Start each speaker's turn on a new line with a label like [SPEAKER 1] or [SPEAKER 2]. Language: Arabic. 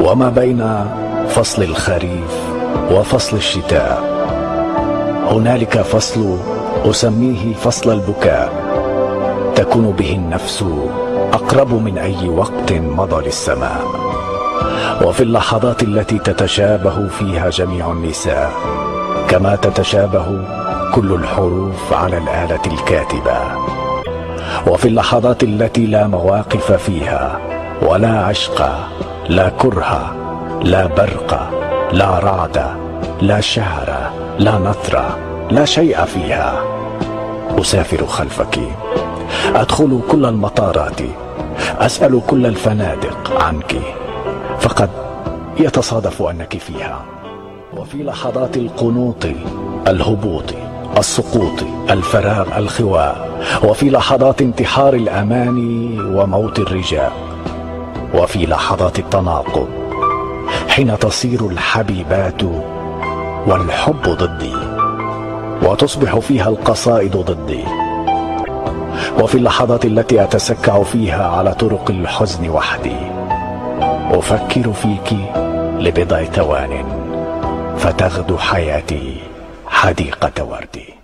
[SPEAKER 1] وما بين فصل الخريف وفصل الشتاء. هنالك فصل أسميه فصل البكاء. تكون به النفس أقرب من أي وقت مضى للسماء. وفي اللحظات التي تتشابه فيها جميع النساء كما تتشابه كل الحروف على الآلة الكاتبة. وفي اللحظات التي لا مواقف فيها ولا عشق لا كره لا برق لا رعد لا شعر لا نثر لا شيء فيها. أسافر خلفك. أدخل كل المطارات. أسأل كل الفنادق عنك. فقد يتصادف أنك فيها. وفي لحظات القنوط الهبوط السقوط الفراغ الخواء. وفي لحظات انتحار الاماني وموت الرجاء. وفي لحظات التناقض حين تصير الحبيبات والحب ضدي وتصبح فيها القصائد ضدي. وفي اللحظات التي أتسكع فيها على طرق الحزن وحدي أفكر فيك لبضع ثوان فتغدو حياتي حديقة وردي.